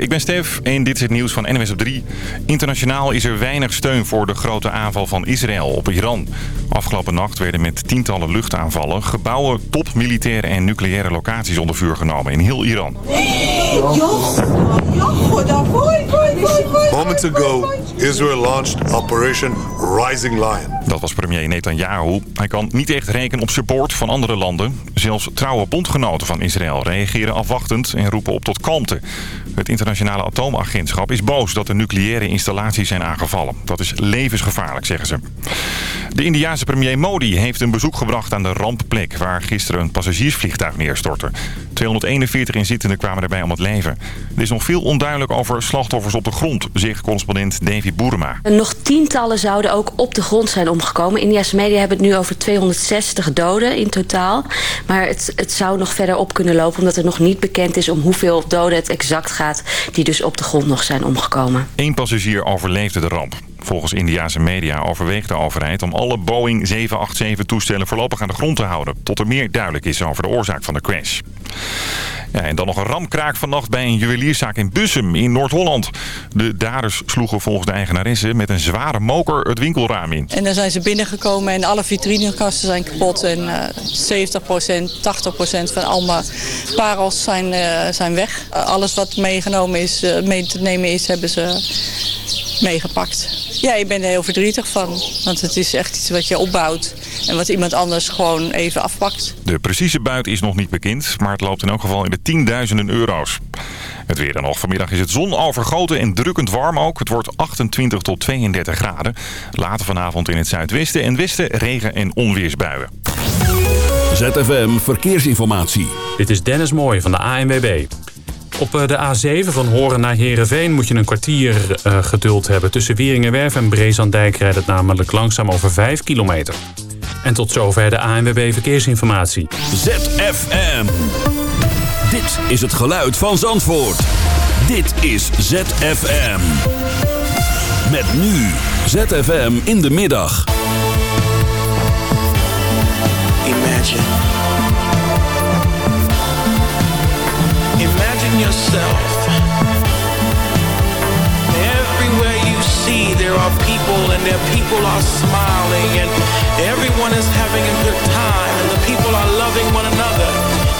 Ik ben Stef en dit is het nieuws van NWS op 3. Internationaal is er weinig steun voor de grote aanval van Israël op Iran. Afgelopen nacht werden met tientallen luchtaanvallen... gebouwen, topmilitaire en nucleaire locaties onder vuur genomen in heel Iran. Moments ago, Israel launched Operation Rising Lion. Dat was premier Netanyahu. Hij kan niet echt rekenen op support van andere landen. Zelfs trouwe bondgenoten van Israël reageren afwachtend en roepen op tot kalmte. Het internationale atoomagentschap is boos dat de nucleaire installaties zijn aangevallen. Dat is levensgevaarlijk, zeggen ze. De Indiaanse premier Modi heeft een bezoek gebracht aan de rampplek... waar gisteren een passagiersvliegtuig neerstortte. 241 inzittenden kwamen erbij om het leven. Er is nog veel onduidelijk over slachtoffers op de grond, zegt correspondent Davy Boerema. Nog tientallen zouden ook op de grond zijn omgekomen. Indiase media hebben het nu over 260 doden in totaal. Maar het, het zou nog verder op kunnen lopen... omdat er nog niet bekend is om hoeveel doden het exact gaat... die dus op de grond nog zijn omgekomen. Eén passagier overleefde de ramp. Volgens Indiase media overweegt de overheid om alle Boeing 787-toestellen voorlopig aan de grond te houden... tot er meer duidelijk is over de oorzaak van de crash. Ja, en dan nog een ramkraak vannacht bij een juwelierszaak in Bussum in Noord-Holland. De daders sloegen volgens de eigenaresse met een zware moker het winkelraam in. En dan zijn ze binnengekomen en alle vitrinekasten zijn kapot. En uh, 70%, 80% van alle parels zijn, uh, zijn weg. Uh, alles wat meegenomen is, mee te nemen is, hebben ze meegepakt. Ja, ik ben er heel verdrietig van. Want het is echt iets wat je opbouwt. En wat iemand anders gewoon even afpakt. De precieze buit is nog niet bekend. Maar het loopt in elk geval in de tienduizenden euro's. Het weer dan nog. Vanmiddag is het zon overgoten en drukkend warm ook. Het wordt 28 tot 32 graden. Later vanavond in het zuidwesten en westen regen- en onweersbuien. ZFM Verkeersinformatie. Dit is Dennis Mooij van de ANWB. Op de A7 van Horen naar Heerenveen moet je een kwartier uh, geduld hebben. Tussen Wieringenwerf en Brezandijk rijdt het namelijk langzaam over 5 kilometer. En tot zover de ANWB Verkeersinformatie. ZFM. Dit is het geluid van Zandvoort. Dit is ZFM. Met nu ZFM in de middag. Imagine. Imagine yourself. Everywhere you see, there are people, and their people are smiling, and everyone is having a good time, and the people are loving one another,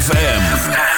ZFM.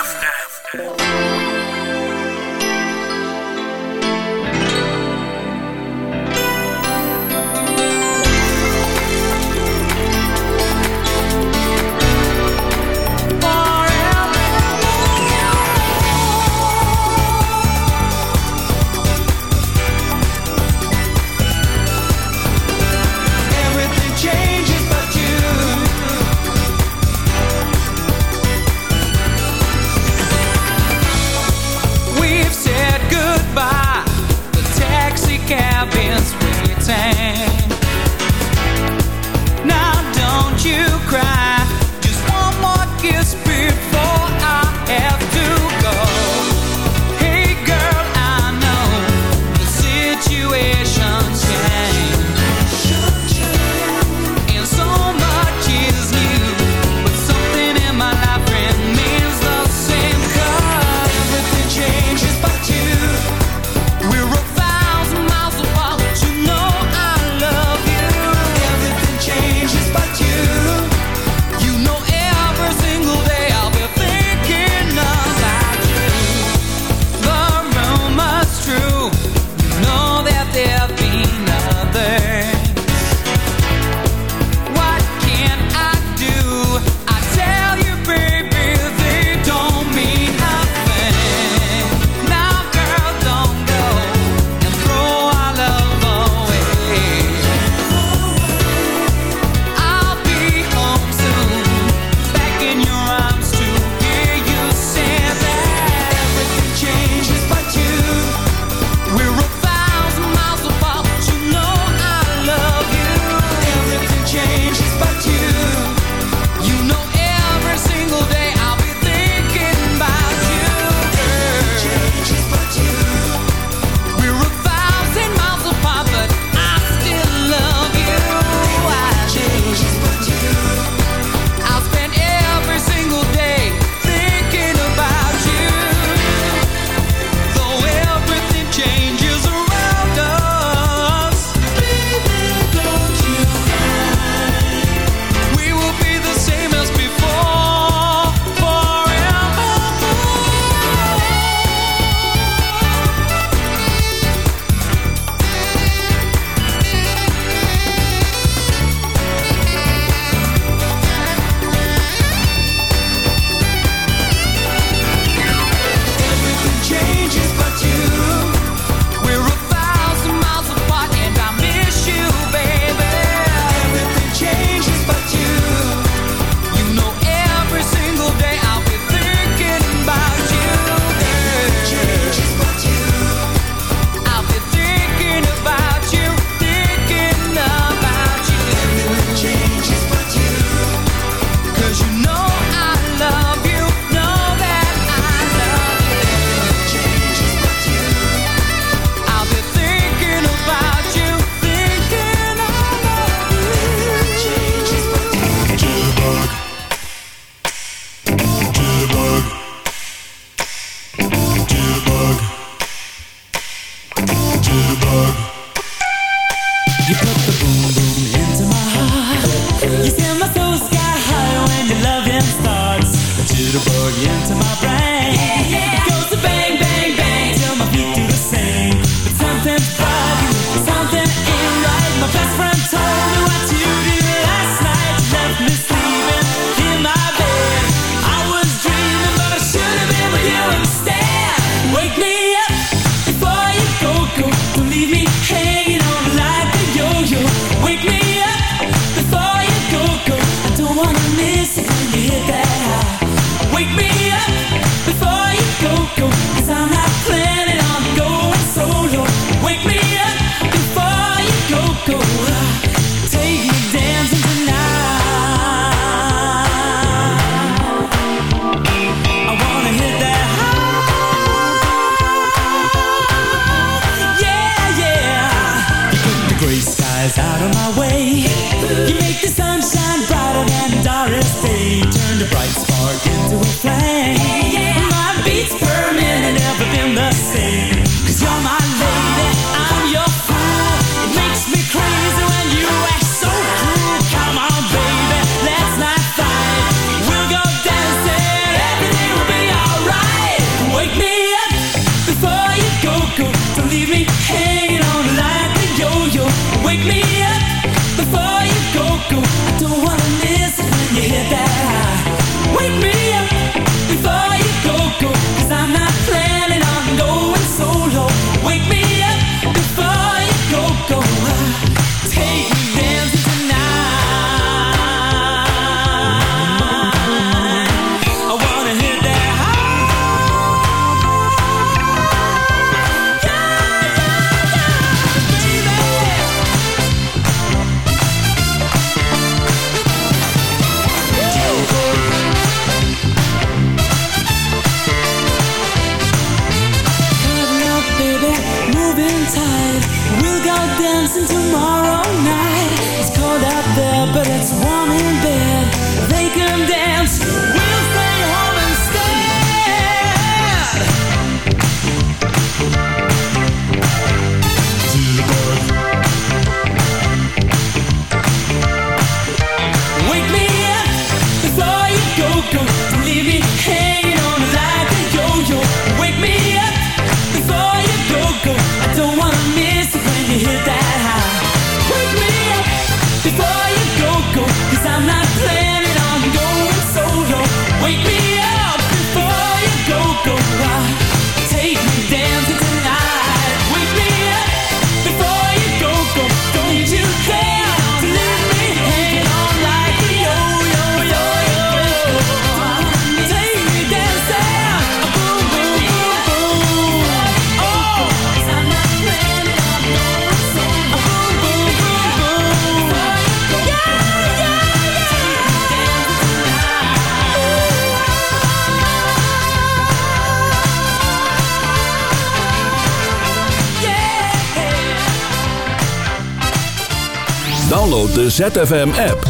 ZFM-app.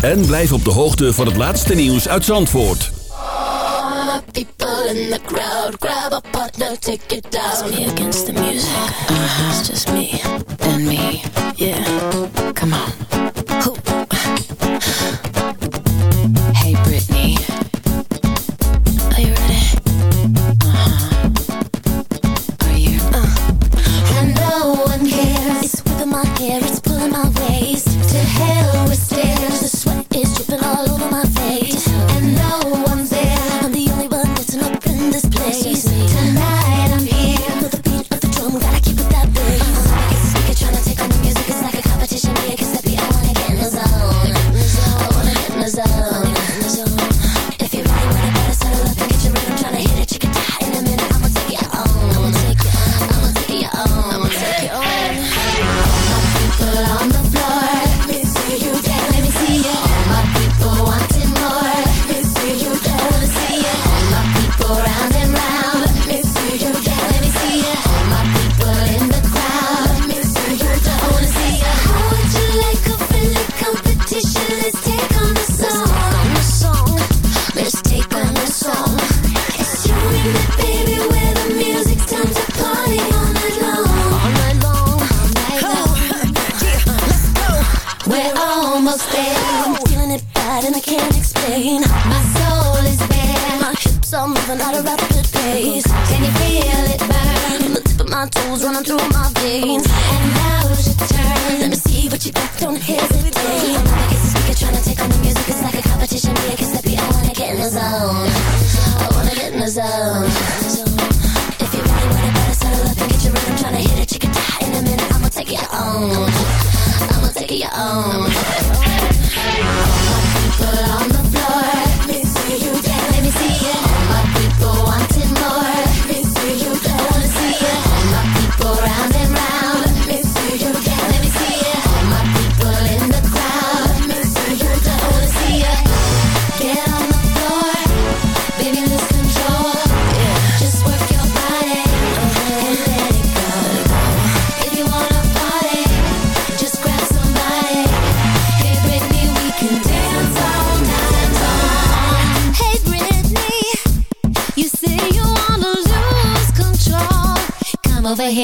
En blijf op de hoogte van het laatste nieuws uit Zandvoort. People in the crowd, grab a partner, take it down. It's me against the music, it's just me.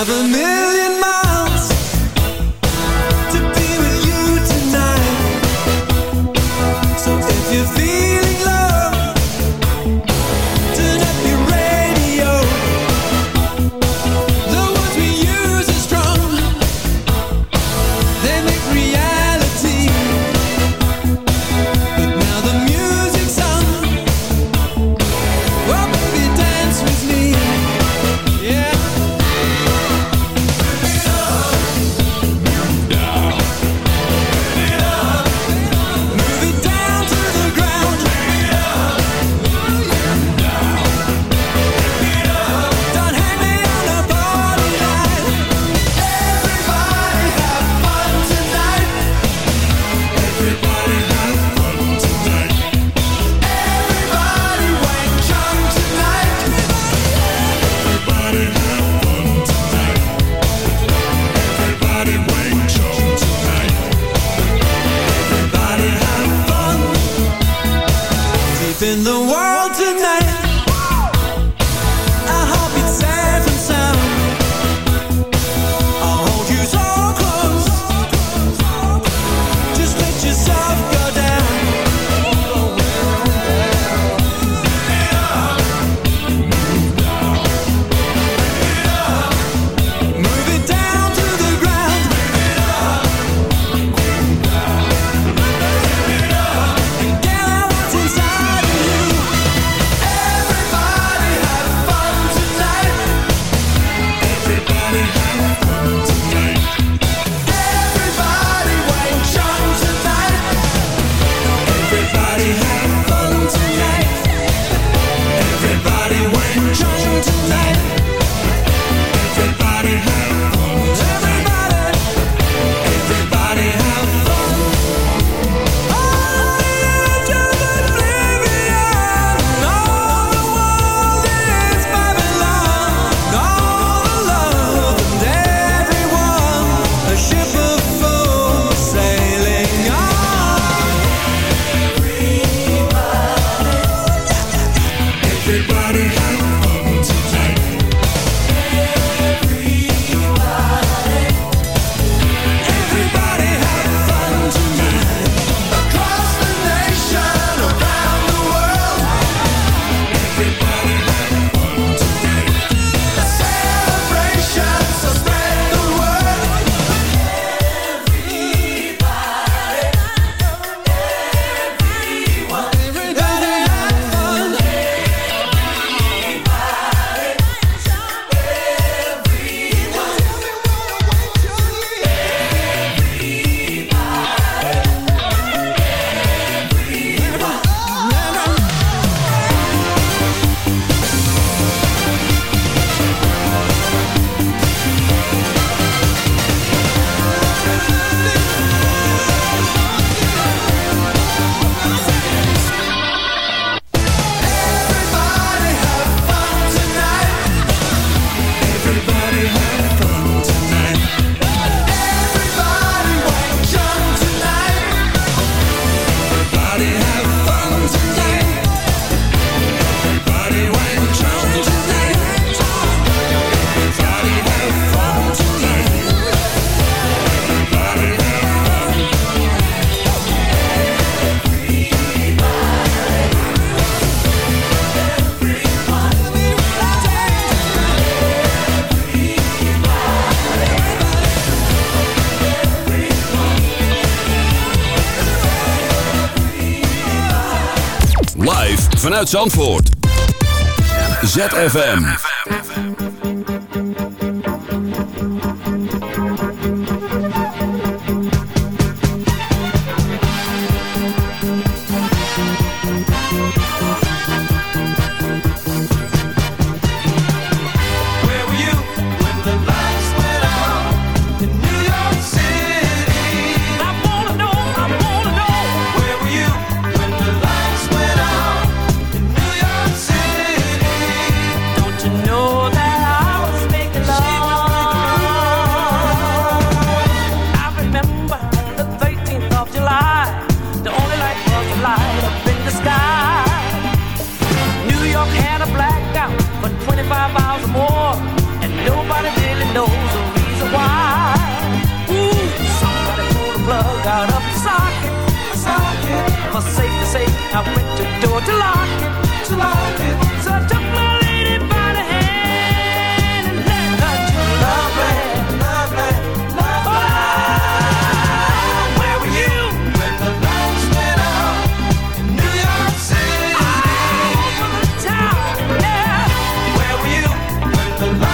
have a million Uit Zandvoort. ZFM. When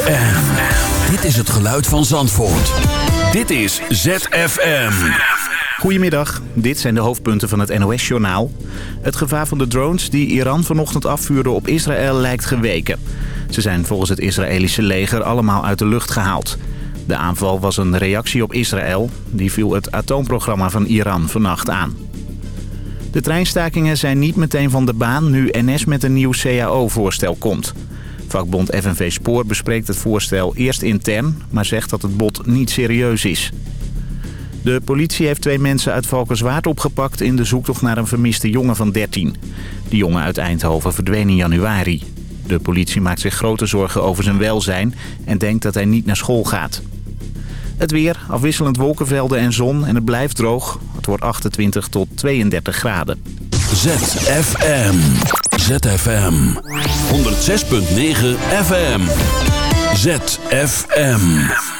ZFM. Dit is het geluid van Zandvoort. Dit is ZFM. Goedemiddag, dit zijn de hoofdpunten van het NOS-journaal. Het gevaar van de drones die Iran vanochtend afvuurde op Israël lijkt geweken. Ze zijn volgens het Israëlische leger allemaal uit de lucht gehaald. De aanval was een reactie op Israël. Die viel het atoomprogramma van Iran vannacht aan. De treinstakingen zijn niet meteen van de baan nu NS met een nieuw CAO-voorstel komt. Vakbond FNV Spoor bespreekt het voorstel eerst intern... maar zegt dat het bod niet serieus is. De politie heeft twee mensen uit Valkenswaard opgepakt... in de zoektocht naar een vermiste jongen van 13. De jongen uit Eindhoven verdween in januari. De politie maakt zich grote zorgen over zijn welzijn... en denkt dat hij niet naar school gaat. Het weer, afwisselend wolkenvelden en zon en het blijft droog. Het wordt 28 tot 32 graden. ZFM. ZFM 106.9 FM ZFM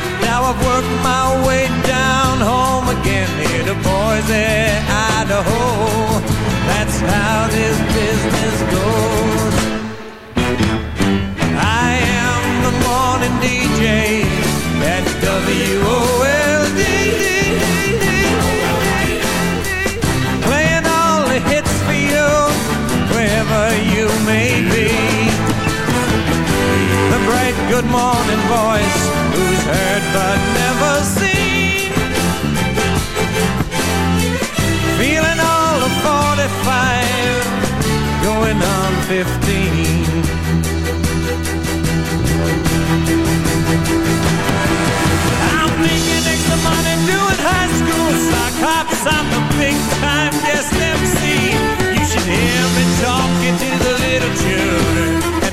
Now I've worked my way down home again here to Boise, Idaho. That's how this business goes. I am the morning DJ at WOLD. Playing all the hits for you, wherever you may be. The bright good morning voice, who's heard but never seen. Feeling all of 45, going on 15. I'm making extra money doing high school sock hops. I'm a big time guest MC. You should hear me talking to the little children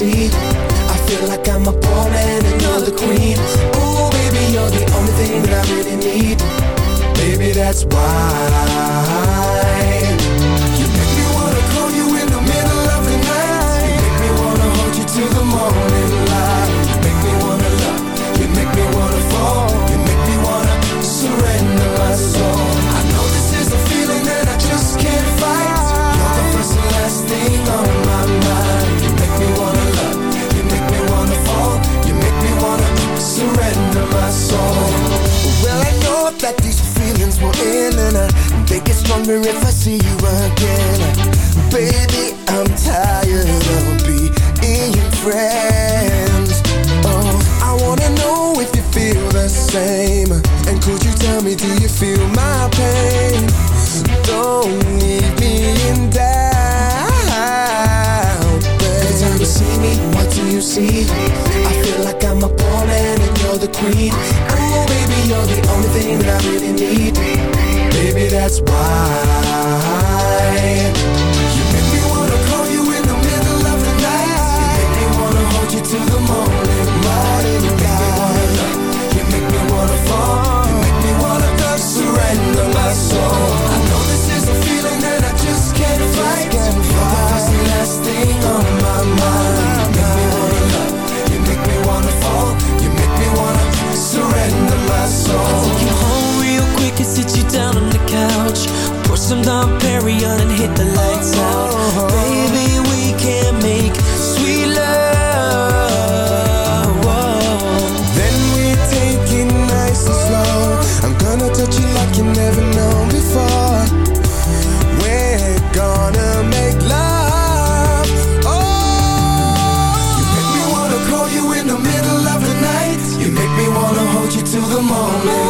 seat I feel like I'm a pawn and another queen. Ooh, baby, you're the only thing that I really need. Baby, that's why. to the moment.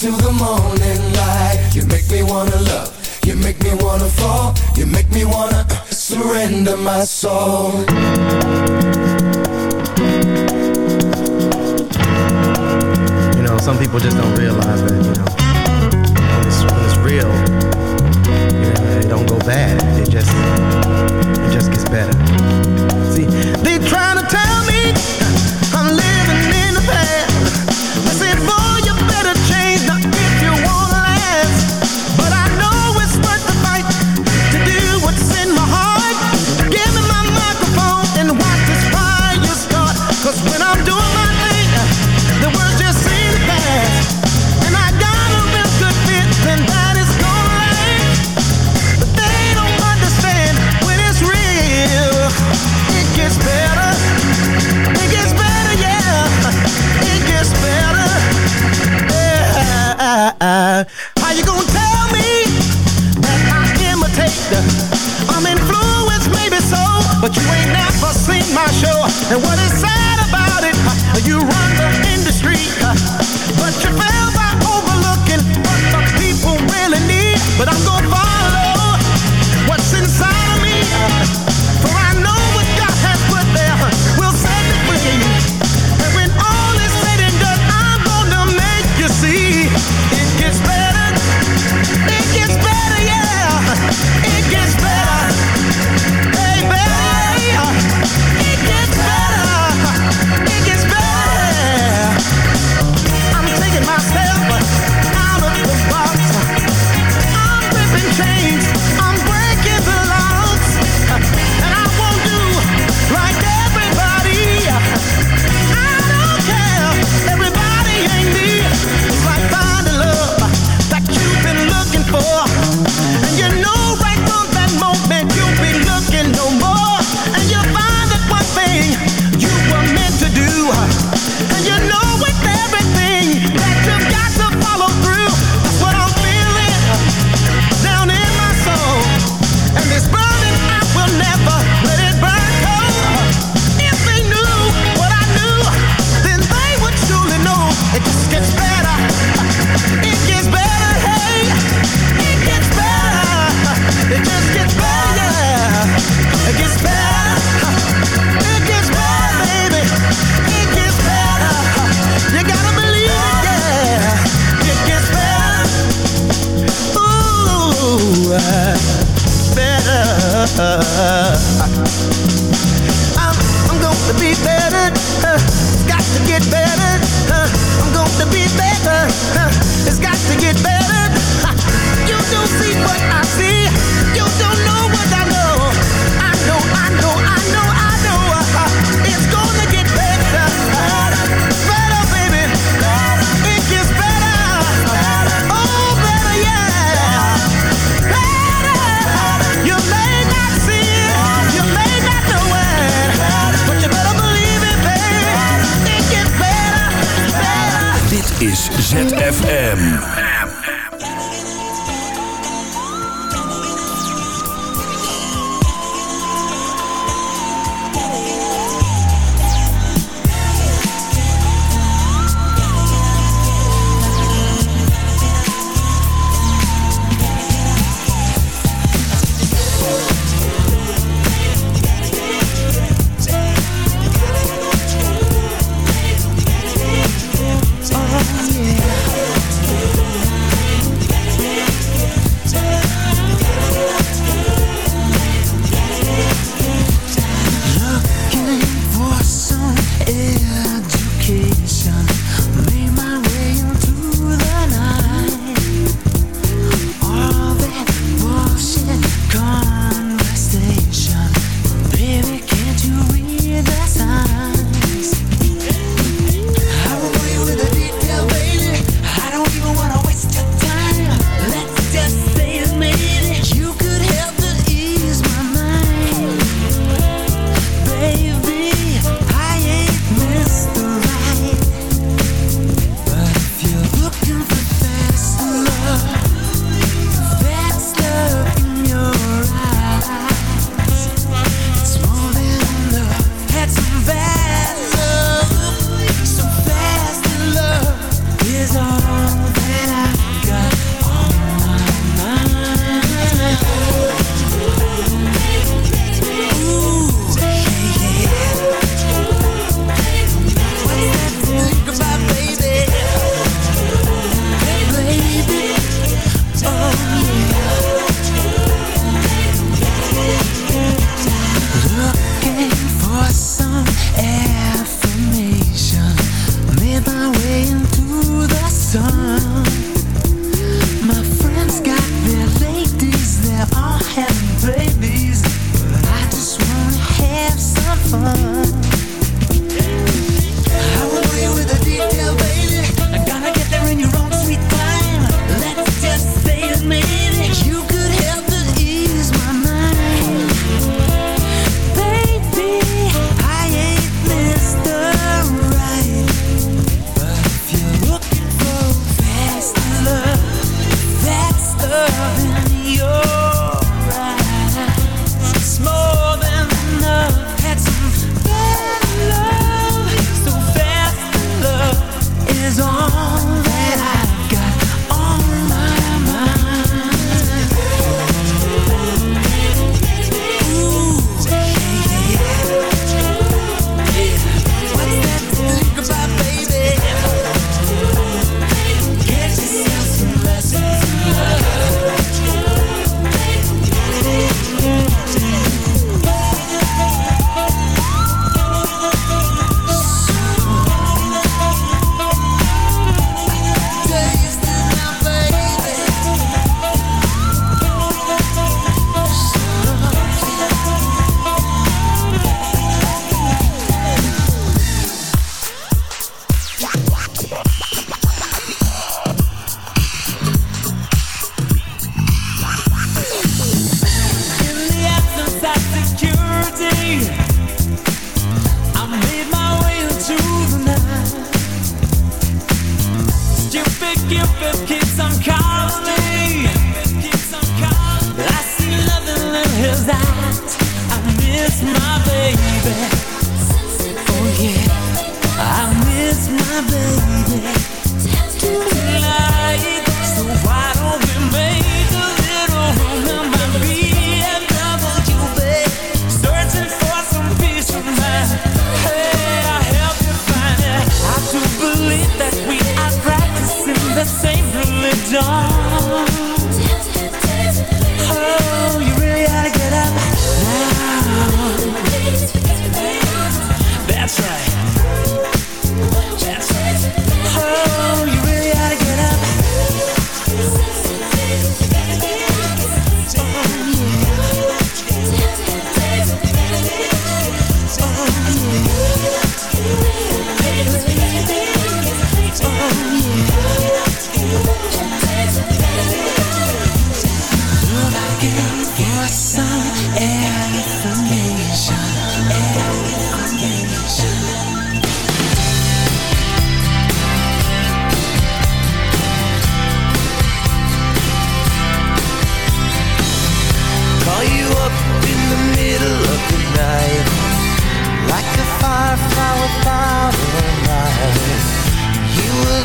to the morning light. You make me wanna love, you make me wanna fall, you make me wanna uh, surrender my soul. You know, some people just don't realize that, you know, when it's, when it's real, you know, it don't go bad. It just, it just gets better. See, they try And what get better. Huh? I'm gonna be better. Huh? It's got to get better. Huh? You don't see what I see. M.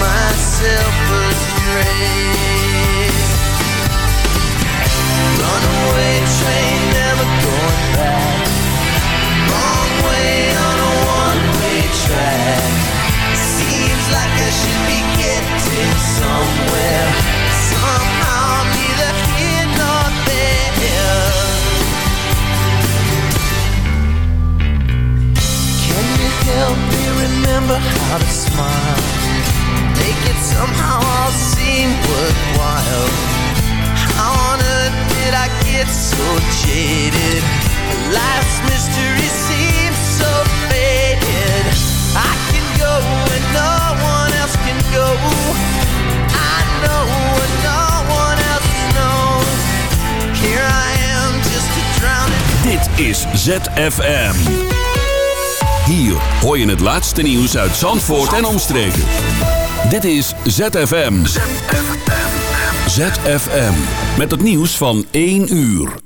myself astray. Runaway train, never going back. Wrong way on a one-way track. Seems like I should be getting somewhere. Somehow neither here nor there. Can you help me remember how to smile? Somehow all seem worthwhile. How on earth did I get so jaded? Life's mystery seems so faded. I can go where no one else can go. I know what no one else knows. Here I am, just a drowning. Dit is ZFM. Hier hoor je het laatste nieuws uit Zandvoort en omstreken. Dit is ZFM. ZFM. Met het nieuws van 1 uur.